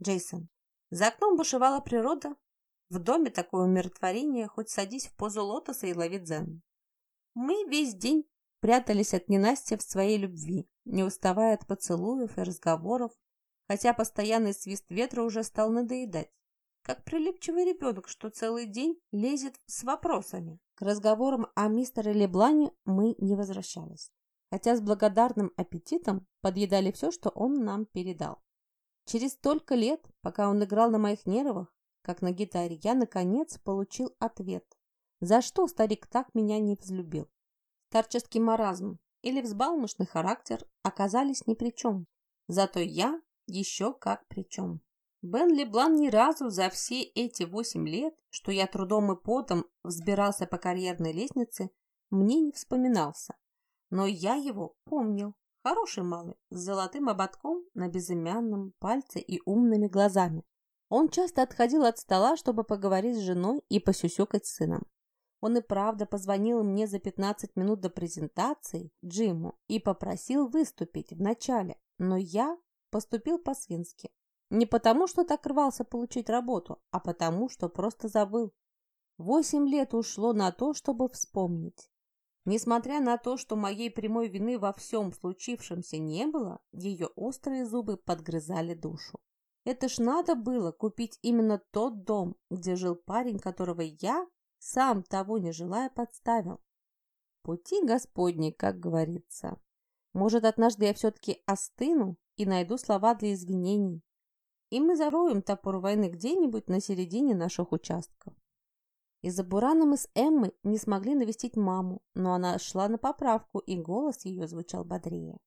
Джейсон. За окном бушевала природа. В доме такое умиротворение, хоть садись в позу лотоса и лови дзен. Мы весь день прятались от ненастья в своей любви, не уставая от поцелуев и разговоров, хотя постоянный свист ветра уже стал надоедать. Как прилипчивый ребенок, что целый день лезет с вопросами. К разговорам о мистере Леблане мы не возвращались, хотя с благодарным аппетитом подъедали все, что он нам передал. Через столько лет, пока он играл на моих нервах, как на гитаре, я, наконец, получил ответ. За что старик так меня не взлюбил? Старческий маразм или взбалмошный характер оказались ни при чем. Зато я еще как при чем. Бен Леблан ни разу за все эти восемь лет, что я трудом и потом взбирался по карьерной лестнице, мне не вспоминался. Но я его помнил. Хороший малый, с золотым ободком на безымянном пальце и умными глазами. Он часто отходил от стола, чтобы поговорить с женой и посюсюкать с сыном. Он и правда позвонил мне за 15 минут до презентации Джиму и попросил выступить в начале, но я поступил по-свински. Не потому, что так рвался получить работу, а потому, что просто забыл. Восемь лет ушло на то, чтобы вспомнить. Несмотря на то, что моей прямой вины во всем случившемся не было, ее острые зубы подгрызали душу. Это ж надо было купить именно тот дом, где жил парень, которого я, сам того не желая, подставил. Пути Господни, как говорится. Может, однажды я все-таки остыну и найду слова для извинений, и мы зароем топор войны где-нибудь на середине наших участков. Из-за бурана мы с Эммой не смогли навестить маму, но она шла на поправку, и голос ее звучал бодрее.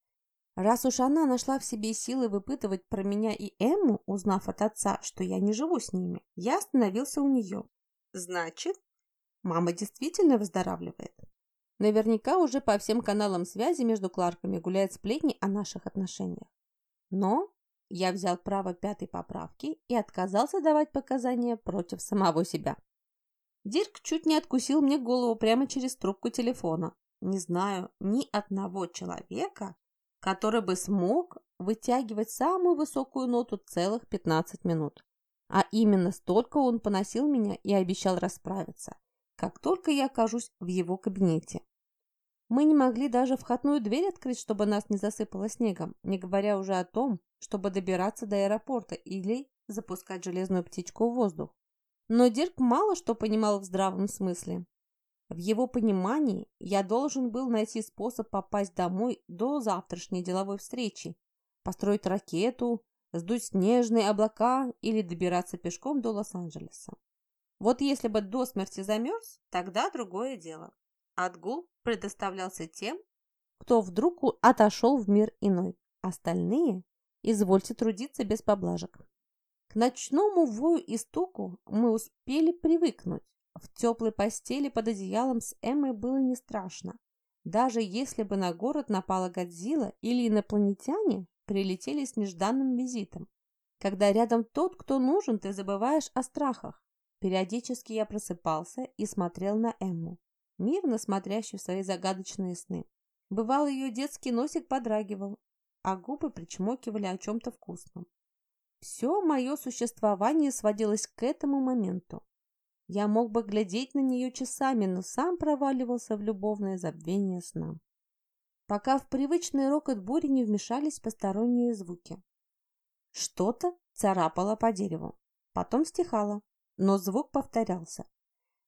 Раз уж она нашла в себе силы выпытывать про меня и Эмму, узнав от отца, что я не живу с ними, я остановился у нее. Значит, мама действительно выздоравливает. Наверняка уже по всем каналам связи между Кларками гуляют сплетни о наших отношениях. Но я взял право пятой поправки и отказался давать показания против самого себя. Дирк чуть не откусил мне голову прямо через трубку телефона. Не знаю ни одного человека, который бы смог вытягивать самую высокую ноту целых 15 минут. А именно столько он поносил меня и обещал расправиться, как только я окажусь в его кабинете. Мы не могли даже входную дверь открыть, чтобы нас не засыпало снегом, не говоря уже о том, чтобы добираться до аэропорта или запускать железную птичку в воздух. Но Дирк мало что понимал в здравом смысле. В его понимании я должен был найти способ попасть домой до завтрашней деловой встречи, построить ракету, сдуть снежные облака или добираться пешком до Лос-Анджелеса. Вот если бы до смерти замерз, тогда другое дело. Отгул предоставлялся тем, кто вдруг отошел в мир иной. Остальные извольте трудиться без поблажек. Ночному вою и стуку мы успели привыкнуть. В теплой постели под одеялом с Эммой было не страшно. Даже если бы на город напала Годзилла или инопланетяне прилетели с нежданным визитом. Когда рядом тот, кто нужен, ты забываешь о страхах. Периодически я просыпался и смотрел на Эмму мирно смотрящую в свои загадочные сны. Бывал, ее детский носик подрагивал, а губы причмокивали о чем-то вкусном. Все мое существование сводилось к этому моменту. Я мог бы глядеть на нее часами, но сам проваливался в любовное забвение сна. Пока в привычный рокот бури не вмешались посторонние звуки. Что-то царапало по дереву, потом стихало, но звук повторялся.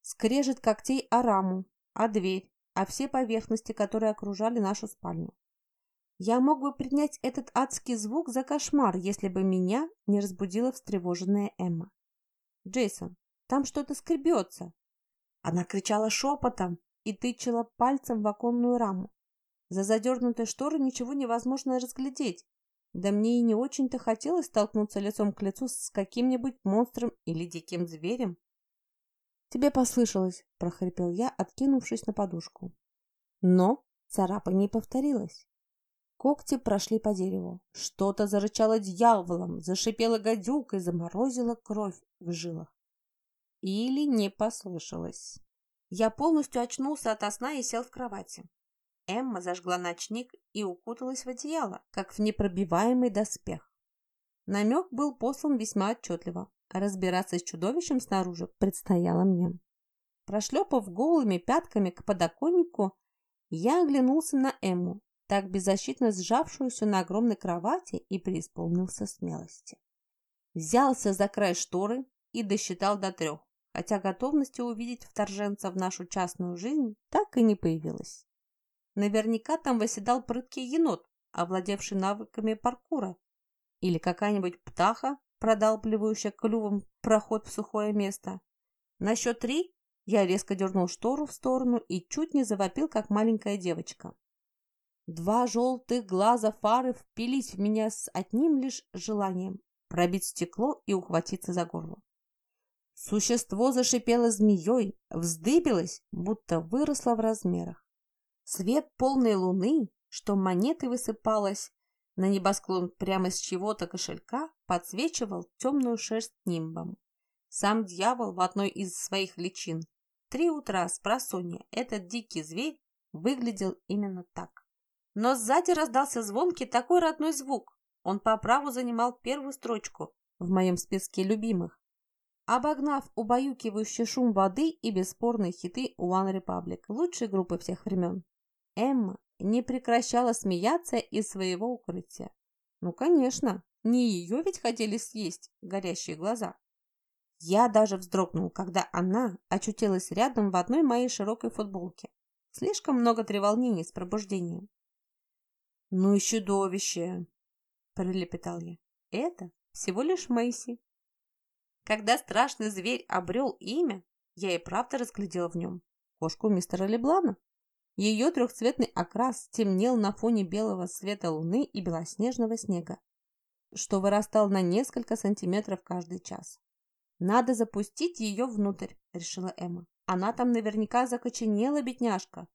Скрежет когтей о раму, а дверь, а все поверхности, которые окружали нашу спальню. Я мог бы принять этот адский звук за кошмар, если бы меня не разбудила встревоженная Эмма. «Джейсон, там что-то скребется!» Она кричала шепотом и тычала пальцем в оконную раму. За задернутой шторой ничего невозможно разглядеть. Да мне и не очень-то хотелось столкнуться лицом к лицу с каким-нибудь монстром или диким зверем. «Тебе послышалось», – прохрипел я, откинувшись на подушку. Но царапание повторилось. Когти прошли по дереву. Что-то зарычало дьяволом, зашипела гадюкой, заморозила кровь в жилах. Или не послышалось. Я полностью очнулся от сна и сел в кровати. Эмма зажгла ночник и укуталась в одеяло, как в непробиваемый доспех. Намек был послан весьма отчетливо. Разбираться с чудовищем снаружи предстояло мне. Прошлепав голыми пятками к подоконнику, я оглянулся на Эмму, так беззащитно сжавшуюся на огромной кровати, и преисполнился смелости. Взялся за край шторы и досчитал до трех, хотя готовности увидеть вторженца в нашу частную жизнь так и не появилось. Наверняка там восседал прыткий енот, овладевший навыками паркура, или какая-нибудь птаха, продалбливающая клювом проход в сухое место. На счет три я резко дернул штору в сторону и чуть не завопил, как маленькая девочка. Два желтых глаза фары впились в меня с одним лишь желанием пробить стекло и ухватиться за горло. Существо зашипело змеей, вздыбилось, будто выросло в размерах. Свет полной луны, что монеты высыпалось на небосклон прямо с чего-то кошелька, подсвечивал темную шерсть нимбом. Сам дьявол в одной из своих личин три утра с просонья этот дикий зверь выглядел именно так. Но сзади раздался звонкий такой родной звук. Он по праву занимал первую строчку в моем списке любимых, обогнав убаюкивающий шум воды и бесспорные хиты One Republic, лучшей группы всех времен. Эмма не прекращала смеяться из своего укрытия. Ну, конечно, не ее ведь хотели съесть горящие глаза. Я даже вздрогнул, когда она очутилась рядом в одной моей широкой футболке. Слишком много треволнений с пробуждением. «Ну и чудовище!» – пролепетал я. «Это всего лишь Мэйси». Когда страшный зверь обрел имя, я и правда разглядела в нем кошку мистера Леблана. Ее трехцветный окрас темнел на фоне белого света луны и белоснежного снега, что вырастал на несколько сантиметров каждый час. «Надо запустить ее внутрь», — решила Эмма. «Она там наверняка закоченела, бедняжка.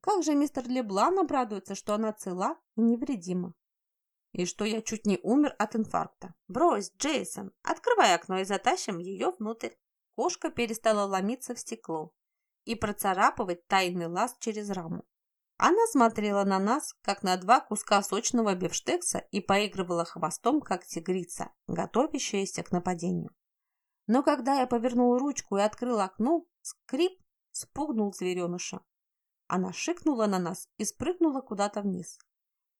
Как же мистер Леблан обрадуется, что она цела и невредима?» «И что я чуть не умер от инфаркта. Брось, Джейсон, открывай окно и затащим ее внутрь». Кошка перестала ломиться в стекло и процарапывать тайный лаз через раму. Она смотрела на нас, как на два куска сочного бифштекса и поигрывала хвостом, как тигрица, готовящаяся к нападению. Но когда я повернул ручку и открыл окно, скрип спугнул звереныша. Она шикнула на нас и спрыгнула куда-то вниз.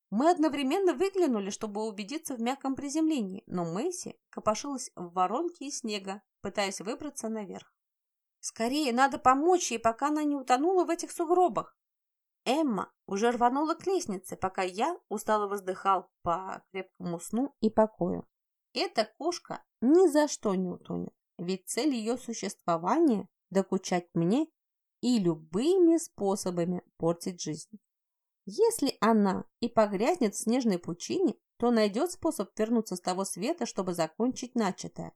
Мы одновременно выглянули, чтобы убедиться в мягком приземлении, но Мэйси копошилась в воронке из снега, пытаясь выбраться наверх. «Скорее, надо помочь ей, пока она не утонула в этих сугробах!» Эмма уже рванула к лестнице, пока я устало воздыхал по крепкому сну и покою. Эта кошка ни за что не утонет ведь цель ее существования – докучать мне и любыми способами портить жизнь. Если она и погрязнет в снежной пучине, то найдет способ вернуться с того света, чтобы закончить начатое.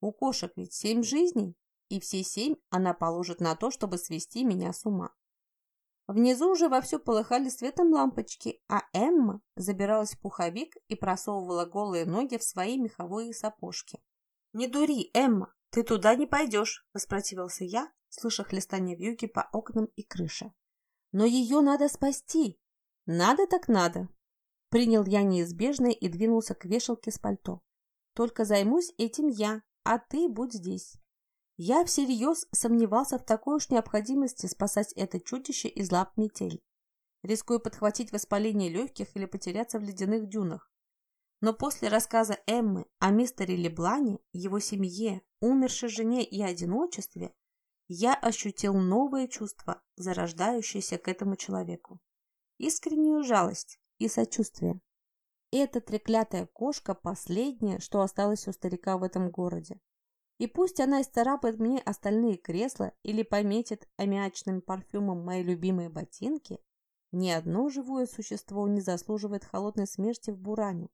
У кошек ведь семь жизней, и все семь она положит на то, чтобы свести меня с ума. Внизу уже вовсю полыхали светом лампочки, а Эмма забиралась в пуховик и просовывала голые ноги в свои меховые сапожки. «Не дури, Эмма, ты туда не пойдешь», – воспротивился я, слыша хлестание вьюги по окнам и крыше. «Но ее надо спасти!» «Надо так надо!» Принял я неизбежное и двинулся к вешалке с пальто. «Только займусь этим я, а ты будь здесь». Я всерьез сомневался в такой уж необходимости спасать это чудище из лап метель, рискуя подхватить воспаление легких или потеряться в ледяных дюнах. Но после рассказа Эммы о мистере Леблане, его семье, умершей жене и одиночестве, я ощутил новое чувство, зарождающееся к этому человеку. Искреннюю жалость и сочувствие. Эта треклятая кошка – последняя, что осталось у старика в этом городе. И пусть она исцарапает мне остальные кресла или пометит аммиачным парфюмом мои любимые ботинки, ни одно живое существо не заслуживает холодной смерти в буране.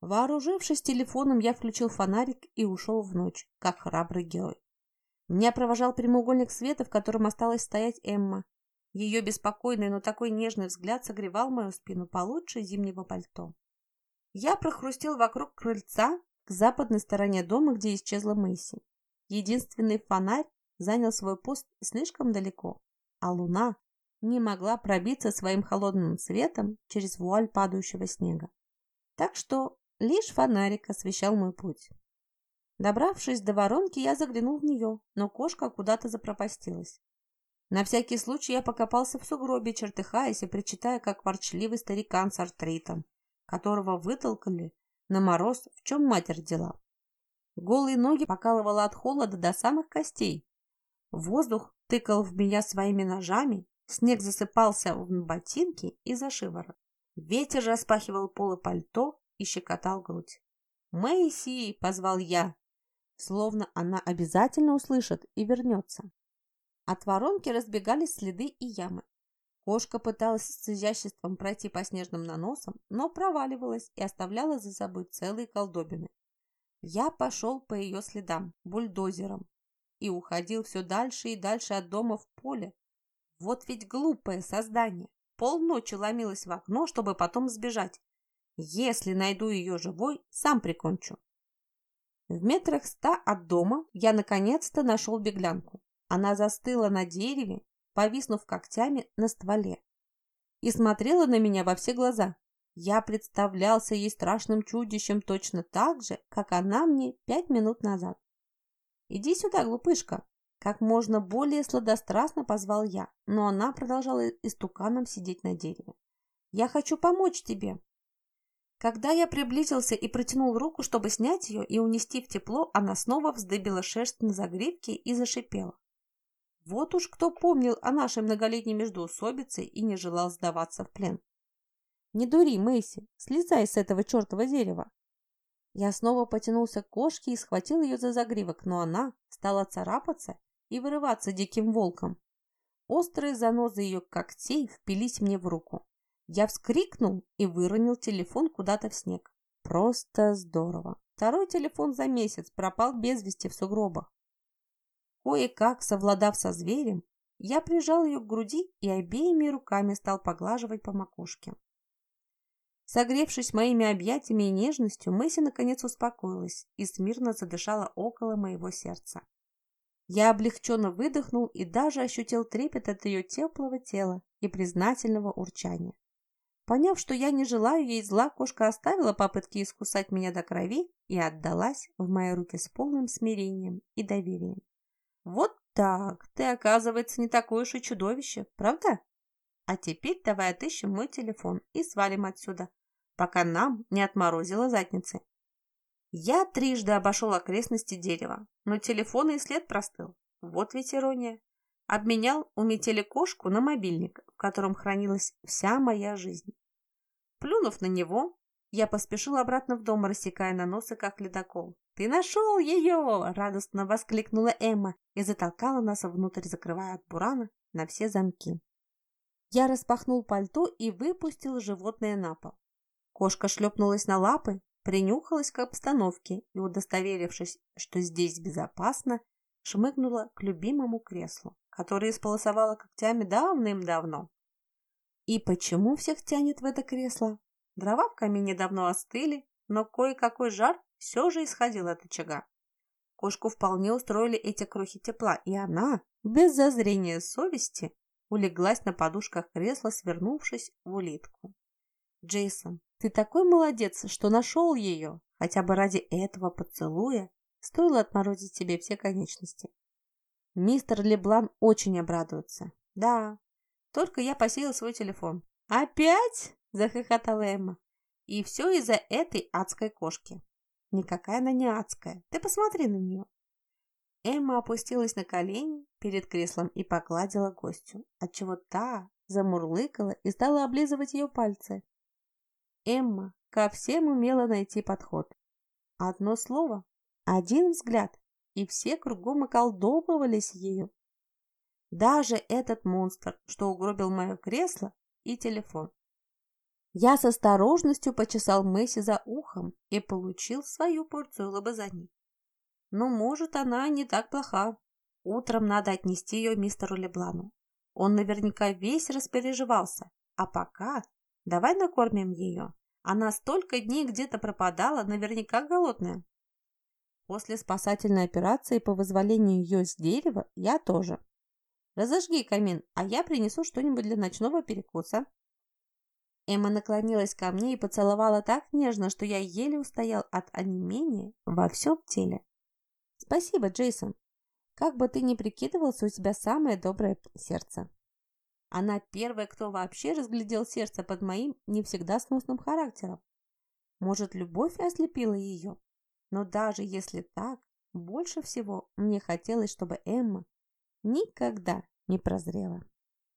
Вооружившись телефоном, я включил фонарик и ушел в ночь, как храбрый герой. Меня провожал прямоугольник света, в котором осталась стоять Эмма. Ее беспокойный, но такой нежный взгляд согревал мою спину получше зимнего пальто. Я прохрустел вокруг крыльца к западной стороне дома, где исчезла Мэйси. Единственный фонарь занял свой пост слишком далеко, а луна не могла пробиться своим холодным светом через вуаль падающего снега. Так что Лишь фонарик освещал мой путь. Добравшись до воронки, я заглянул в нее, но кошка куда-то запропастилась. На всякий случай я покопался в сугробе, чертыхаясь и причитая, как ворчливый старикан с артритом, которого вытолкали на мороз, в чем матерь дела. Голые ноги покалывало от холода до самых костей. Воздух тыкал в меня своими ножами, снег засыпался в ботинки и за шиворот. Ветер распахивал полы пальто и щекотал грудь. «Мэйси!» — позвал я, словно она обязательно услышит и вернется. От воронки разбегались следы и ямы. Кошка пыталась с изяществом пройти по снежным наносам, но проваливалась и оставляла за собой целые колдобины. Я пошел по ее следам, бульдозером, и уходил все дальше и дальше от дома в поле. Вот ведь глупое создание. Полночи ломилась в окно, чтобы потом сбежать. Если найду ее живой, сам прикончу. В метрах ста от дома я наконец-то нашел беглянку. Она застыла на дереве, повиснув когтями на стволе, и смотрела на меня во все глаза. Я представлялся ей страшным чудищем точно так же, как она мне пять минут назад. «Иди сюда, глупышка!» Как можно более сладострастно позвал я, но она продолжала истуканом сидеть на дереве. «Я хочу помочь тебе!» Когда я приблизился и протянул руку, чтобы снять ее и унести в тепло, она снова вздыбила шерсть на загривке и зашипела. Вот уж кто помнил о нашей многолетней междоусобице и не желал сдаваться в плен. «Не дури, Мэйси, слезай с этого чертова дерева!» Я снова потянулся к кошке и схватил ее за загривок, но она стала царапаться и вырываться диким волком. Острые занозы ее когтей впились мне в руку. Я вскрикнул и выронил телефон куда-то в снег. Просто здорово. Второй телефон за месяц пропал без вести в сугробах. Кое-как, совладав со зверем, я прижал ее к груди и обеими руками стал поглаживать по макушке. Согревшись моими объятиями и нежностью, Мэсси наконец успокоилась и смирно задышала около моего сердца. Я облегченно выдохнул и даже ощутил трепет от ее теплого тела и признательного урчания. Поняв, что я не желаю ей зла, кошка оставила попытки искусать меня до крови и отдалась в мои руки с полным смирением и доверием. Вот так, ты, оказывается, не такое уж и чудовище, правда? А теперь давай отыщем мой телефон и свалим отсюда, пока нам не отморозило задницы. Я трижды обошел окрестности дерева, но телефон и след простыл. Вот ведь ирония. Обменял у метели кошку на мобильник, в котором хранилась вся моя жизнь. Плюнув на него, я поспешил обратно в дом, рассекая на носы, как ледокол. «Ты нашел ее!» – радостно воскликнула Эмма и затолкала нас внутрь, закрывая от бурана на все замки. Я распахнул пальто и выпустил животное на пол. Кошка шлепнулась на лапы, принюхалась к обстановке и, удостоверившись, что здесь безопасно, шмыгнула к любимому креслу, которое исполосовала когтями давным-давно. И почему всех тянет в это кресло? Дрова в камине давно остыли, но кое-какой жар все же исходил от очага. Кошку вполне устроили эти крохи тепла, и она, без зазрения совести, улеглась на подушках кресла, свернувшись в улитку. «Джейсон, ты такой молодец, что нашел ее. Хотя бы ради этого поцелуя стоило отморозить тебе все конечности». Мистер Леблан очень обрадуется. Да, только я посеял свой телефон. «Опять?» – захохотала Эмма. «И все из-за этой адской кошки». «Никакая она не адская. Ты посмотри на нее». Эмма опустилась на колени перед креслом и погладила гостю, отчего та замурлыкала и стала облизывать ее пальцы. Эмма ко всем умела найти подход. Одно слово, один взгляд, и все кругом околдовывались ею. Даже этот монстр, что угробил мое кресло и телефон. Я с осторожностью почесал Месси за ухом и получил свою порцию лобызаний. Но, может, она не так плоха. Утром надо отнести ее мистеру Леблану. Он наверняка весь распереживался. А пока давай накормим ее. Она столько дней где-то пропадала, наверняка голодная. После спасательной операции по вызволению ее с дерева я тоже. Разожги камин, а я принесу что-нибудь для ночного перекуса. Эмма наклонилась ко мне и поцеловала так нежно, что я еле устоял от онемения во всем теле. Спасибо, Джейсон. Как бы ты ни прикидывался, у тебя самое доброе сердце. Она первая, кто вообще разглядел сердце под моим не всегда сносным характером. Может, любовь ослепила ее? Но даже если так, больше всего мне хотелось, чтобы Эмма никогда не прозрела.